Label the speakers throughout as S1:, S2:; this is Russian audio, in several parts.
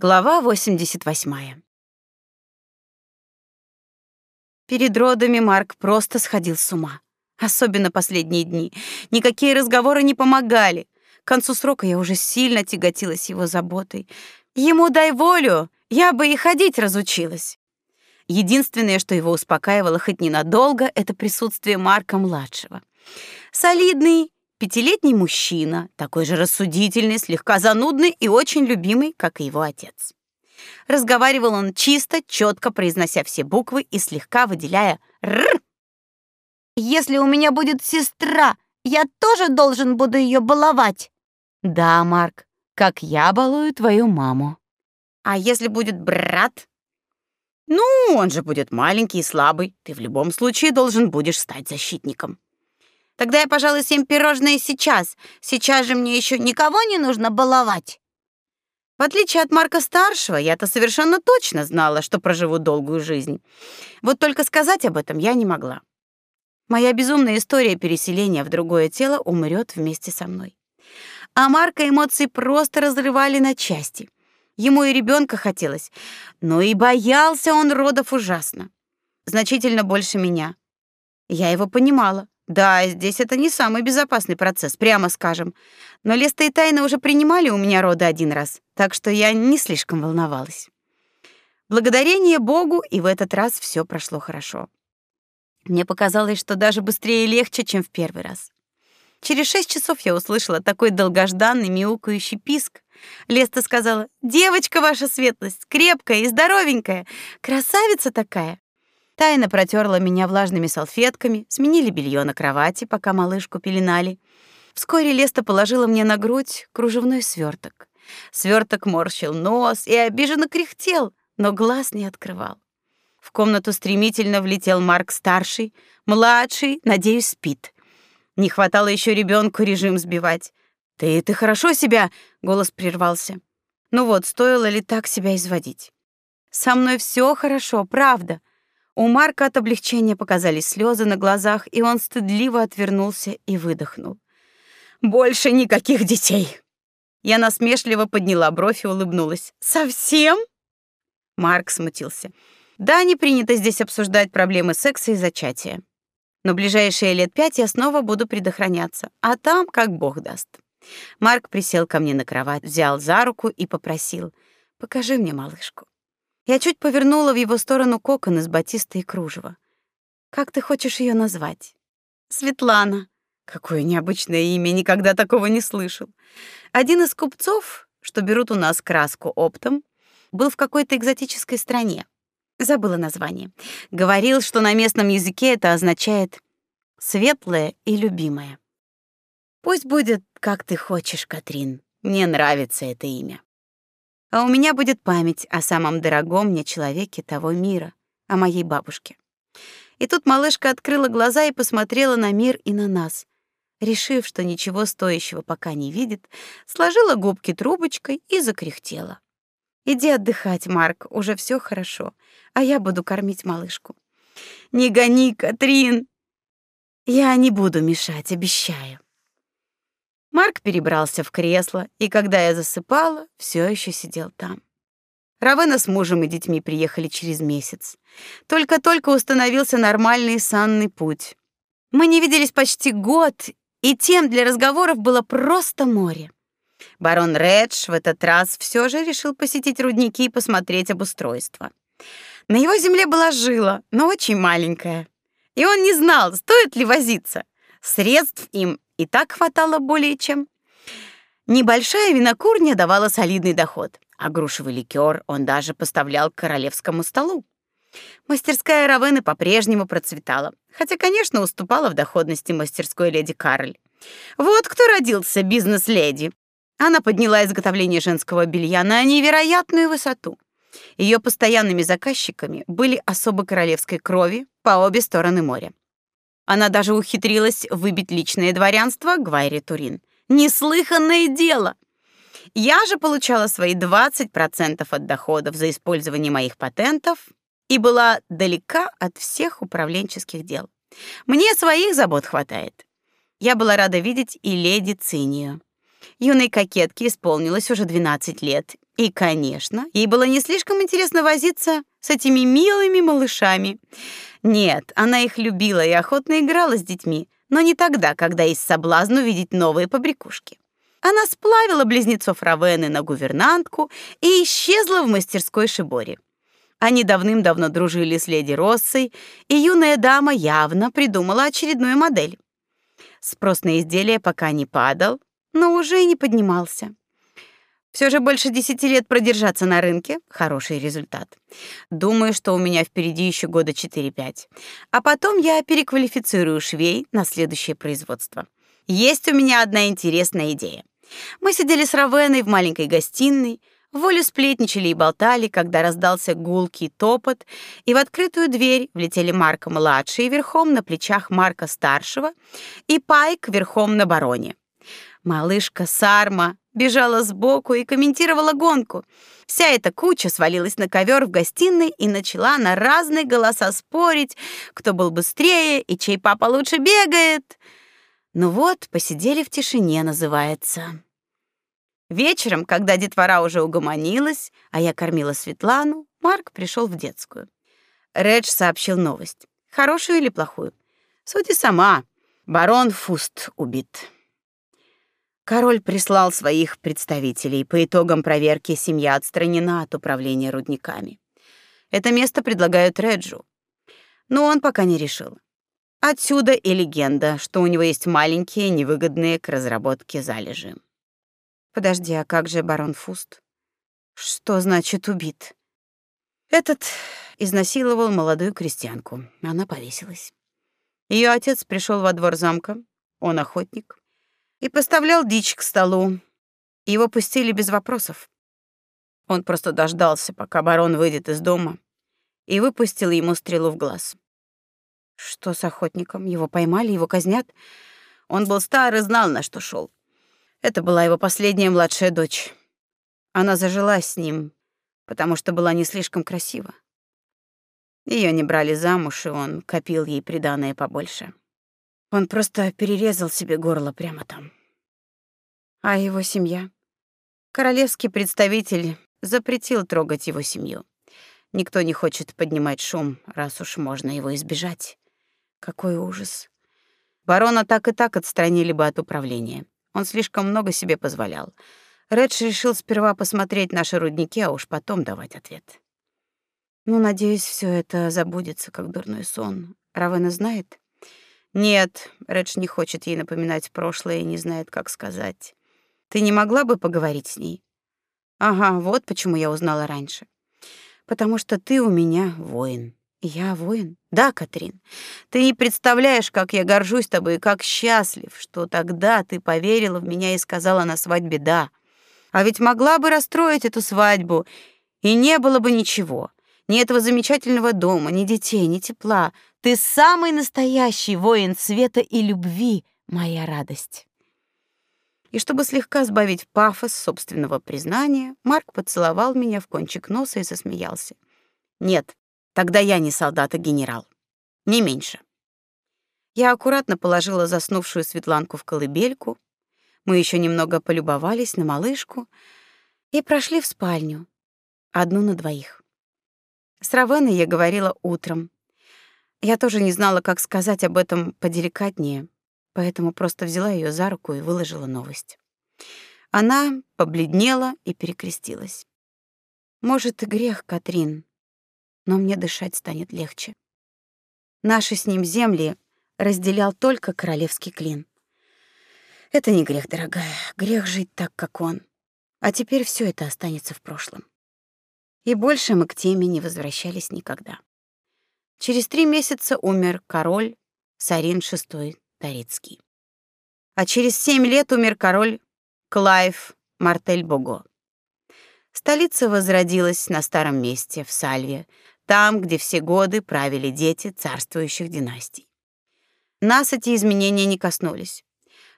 S1: Глава 88. Перед родами Марк просто сходил с ума. Особенно последние дни. Никакие разговоры не помогали. К концу срока я уже сильно тяготилась его заботой. Ему дай волю, я бы и ходить разучилась. Единственное, что его успокаивало хоть ненадолго, это присутствие Марка младшего. Солидный, Пятилетний мужчина, такой же рассудительный, слегка занудный и очень любимый, как и его отец. Разговаривал он чисто, четко произнося все буквы и слегка выделяя «р».
S2: «Если у меня будет сестра, я тоже должен буду ее баловать?»
S1: «Да, Марк, как я балую твою маму».
S2: «А если будет брат?»
S1: «Ну, он же будет маленький и слабый. Ты в любом случае должен будешь стать защитником».
S2: Тогда я, пожалуй, съем пирожные сейчас. Сейчас же мне еще никого не нужно баловать.
S1: В отличие от Марка старшего, я-то совершенно точно знала, что проживу долгую жизнь. Вот только сказать об этом я не могла. Моя безумная история переселения в другое тело умрет вместе со мной. А Марка эмоции просто разрывали на части. Ему и ребенка хотелось, но и боялся он родов ужасно. Значительно больше меня. Я его понимала. Да, здесь это не самый безопасный процесс, прямо скажем. Но Леста и Тайна уже принимали у меня роды один раз, так что я не слишком волновалась. Благодарение Богу, и в этот раз все прошло хорошо. Мне показалось, что даже быстрее и легче, чем в первый раз. Через шесть часов я услышала такой долгожданный мяукающий писк. Леста сказала: "Девочка ваша светлость, крепкая и здоровенькая, красавица такая". Тайно протерла меня влажными салфетками, сменили белье на кровати, пока малышку пеленали. Вскоре Леста положила мне на грудь кружевной сверток. Сверток морщил нос и обиженно кряхтел, но глаз не открывал. В комнату стремительно влетел Марк старший, младший, надеюсь, спит. Не хватало еще ребенку режим сбивать. Ты ты хорошо себя, голос прервался. Ну вот, стоило ли так себя изводить? Со мной все хорошо, правда. У Марка от облегчения показались слезы на глазах, и он стыдливо отвернулся и выдохнул. Больше никаких детей. Я насмешливо подняла бровь и улыбнулась. Совсем? Марк смутился. Да, не принято здесь обсуждать проблемы секса и зачатия. Но ближайшие лет пять я снова буду предохраняться, а там как Бог даст. Марк присел ко мне на кровать, взял за руку и попросил: "Покажи мне малышку". Я чуть повернула в его сторону кокон из батиста и кружева. Как ты хочешь ее назвать? Светлана. Какое необычное имя, никогда такого не слышал. Один из купцов, что берут у нас краску оптом, был в какой-то экзотической стране. Забыла название. Говорил, что на местном языке это означает светлое и любимое. Пусть будет, как ты хочешь, Катрин. Мне нравится это имя. А у меня будет память о самом дорогом мне человеке того мира, о моей бабушке. И тут малышка открыла глаза и посмотрела на мир и на нас. Решив, что ничего стоящего пока не видит, сложила губки трубочкой и закряхтела. Иди отдыхать, Марк, уже все хорошо, а я буду кормить малышку. Не гони, Катрин. Я не буду мешать, обещаю. Марк перебрался в кресло, и когда я засыпала, все еще сидел там. Равена с мужем и детьми приехали через месяц. Только-только установился нормальный санный путь. Мы не виделись почти год, и тем для разговоров было просто море. Барон Редж в этот раз все же решил посетить рудники и посмотреть обустройство. На его земле была жила, но очень маленькая. И он не знал, стоит ли возиться. Средств им и так хватало более чем. Небольшая винокурня давала солидный доход, а грушевый ликер он даже поставлял к королевскому столу. Мастерская Равены по-прежнему процветала, хотя, конечно, уступала в доходности мастерской леди Карль. Вот кто родился бизнес-леди. Она подняла изготовление женского белья на невероятную высоту. Ее постоянными заказчиками были особо королевской крови по обе стороны моря. Она даже ухитрилась выбить личное дворянство Гвайре Турин. Неслыханное дело! Я же получала свои 20% от доходов за использование моих патентов и была далека от всех управленческих дел. Мне своих забот хватает. Я была рада видеть и леди Цинию. Юной кокетке исполнилось уже 12 лет, И, конечно, ей было не слишком интересно возиться с этими милыми малышами. Нет, она их любила и охотно играла с детьми, но не тогда, когда есть соблазн увидеть новые побрякушки. Она сплавила близнецов Равены на гувернантку и исчезла в мастерской Шибори. Они давным-давно дружили с леди Россой, и юная дама явно придумала очередную модель. Спрос на изделие пока не падал, но уже и не поднимался. Все же больше десяти лет продержаться на рынке — хороший результат. Думаю, что у меня впереди еще года 4-5. А потом я переквалифицирую швей на следующее производство. Есть у меня одна интересная идея. Мы сидели с Равеной в маленькой гостиной, волю сплетничали и болтали, когда раздался гулкий топот, и в открытую дверь влетели Марка-младший верхом на плечах Марка-старшего и Пайк верхом на бароне. Малышка Сарма бежала сбоку и комментировала гонку. Вся эта куча свалилась на ковер в гостиной и начала на разные голоса спорить, кто был быстрее и чей папа лучше бегает. Ну вот, посидели в тишине, называется. Вечером, когда детвора уже угомонилась, а я кормила Светлану, Марк пришел в детскую. Редж сообщил новость. Хорошую или плохую? Суди сама. Барон Фуст убит. Король прислал своих представителей. По итогам проверки семья отстранена от управления рудниками. Это место предлагают Реджу. Но он пока не решил. Отсюда и легенда, что у него есть маленькие, невыгодные к разработке залежи. Подожди, а как же барон Фуст? Что значит убит? Этот изнасиловал молодую крестьянку. Она повесилась. Ее отец пришел во двор замка, он охотник, и поставлял дичь к столу. Его пустили без вопросов. Он просто дождался, пока барон выйдет из дома, и выпустил ему стрелу в глаз. Что с охотником? Его поймали, его казнят? Он был стар и знал, на что шел. Это была его последняя младшая дочь. Она зажилась с ним, потому что была не слишком красива. Ее не брали замуж, и он копил ей приданое побольше. Он просто перерезал себе горло прямо там. А его семья? Королевский представитель запретил трогать его семью. Никто не хочет поднимать шум, раз уж можно его избежать. Какой ужас. Барона так и так отстранили бы от управления. Он слишком много себе позволял. Редж решил сперва посмотреть наши рудники, а уж потом давать ответ. Ну, надеюсь, все это забудется, как дурной сон. Равена знает? Нет, Редж не хочет ей напоминать прошлое и не знает, как сказать. Ты не могла бы поговорить с ней? Ага, вот почему я узнала раньше. Потому что ты у меня воин. Я воин. Да, Катрин. Ты не представляешь, как я горжусь тобой и как счастлив, что тогда ты поверила в меня и сказала на свадьбе да. А ведь могла бы расстроить эту свадьбу, и не было бы ничего. Ни этого замечательного дома, ни детей, ни тепла. Ты самый настоящий воин света и любви, моя радость. И чтобы слегка сбавить пафос собственного признания, Марк поцеловал меня в кончик носа и засмеялся. Нет, тогда я не солдат, а генерал. Не меньше. Я аккуратно положила заснувшую Светланку в колыбельку. Мы еще немного полюбовались на малышку и прошли в спальню, одну на двоих. С Равеной я говорила утром. Я тоже не знала, как сказать об этом поделикатнее, поэтому просто взяла ее за руку и выложила новость. Она побледнела и перекрестилась. Может, и грех, Катрин, но мне дышать станет легче. Наши с ним земли разделял только королевский клин. Это не грех, дорогая. Грех жить так, как он. А теперь все это останется в прошлом. И больше мы к теме не возвращались никогда. Через три месяца умер король Сарин VI Тарицкий. А через семь лет умер король Клайв Мартель-Бого. Столица возродилась на старом месте, в Сальве, там, где все годы правили дети царствующих династий. Нас эти изменения не коснулись.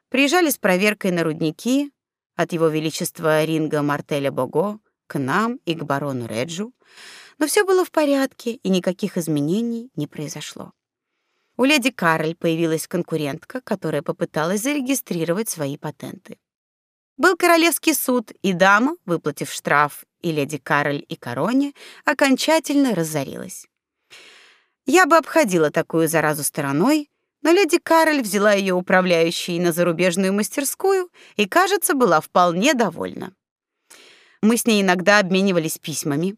S1: Приезжали с проверкой на рудники от его величества Ринга Мартеля Бого к нам и к барону Реджу, но все было в порядке, и никаких изменений не произошло. У леди Кароль появилась конкурентка, которая попыталась зарегистрировать свои патенты. Был королевский суд, и дама, выплатив штраф и леди Кароль и Короне, окончательно разорилась. Я бы обходила такую заразу стороной, но леди Кароль взяла ее управляющей на зарубежную мастерскую и, кажется, была вполне довольна. Мы с ней иногда обменивались письмами.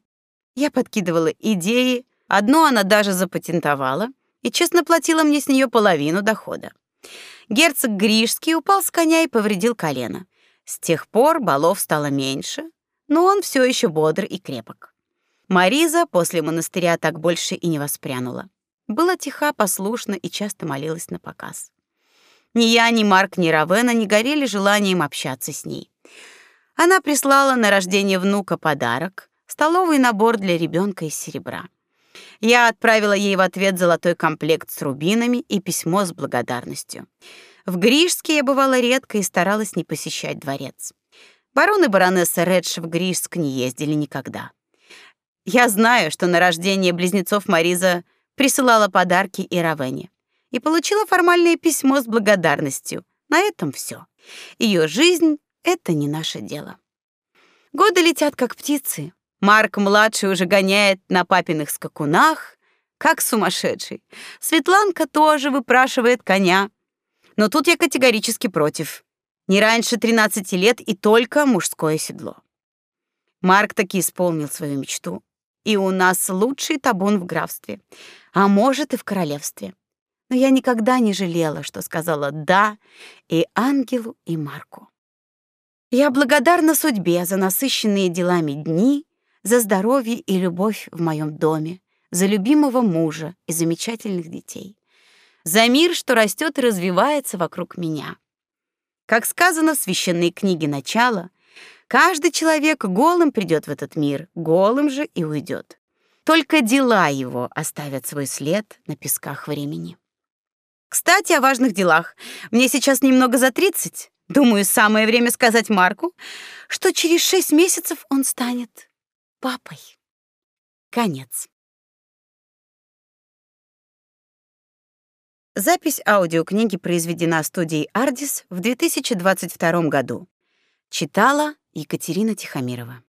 S1: Я подкидывала идеи, одну она даже запатентовала и честно платила мне с нее половину дохода. Герцог Гришский упал с коня и повредил колено. С тех пор балов стало меньше, но он все еще бодр и крепок. Мариза после монастыря так больше и не воспрянула. Была тиха, послушна и часто молилась на показ. Ни я, ни Марк, ни Равена не горели желанием общаться с ней. Она прислала на рождение внука подарок — столовый набор для ребенка из серебра. Я отправила ей в ответ золотой комплект с рубинами и письмо с благодарностью. В Гришске я бывала редко и старалась не посещать дворец. Барон и баронесса Редж в Гришск не ездили никогда. Я знаю, что на рождение близнецов Мариза присылала подарки и Равене и получила формальное письмо с благодарностью. На этом все. Ее жизнь это не наше дело. Годы летят как птицы. Марк младший уже гоняет на папиных скакунах, как сумасшедший. Светланка тоже выпрашивает коня. Но тут я категорически против. Не раньше 13 лет и только мужское седло. Марк таки исполнил свою мечту. И у нас лучший табун в графстве, а может и в королевстве. Но я никогда не жалела, что сказала «да» и Ангелу, и Марку. Я благодарна судьбе за насыщенные делами дни, за здоровье и любовь в моем доме, за любимого мужа и замечательных детей, за мир, что растет и развивается вокруг меня. Как сказано в священной книге Начала, каждый человек голым придет в этот мир, голым же и уйдет. Только дела его оставят свой след на песках времени. Кстати, о важных делах. Мне сейчас немного за 30. Думаю, самое время сказать Марку, что через шесть месяцев он станет папой. Конец. Запись аудиокниги произведена студией Ardis в 2022 году. Читала Екатерина Тихомирова.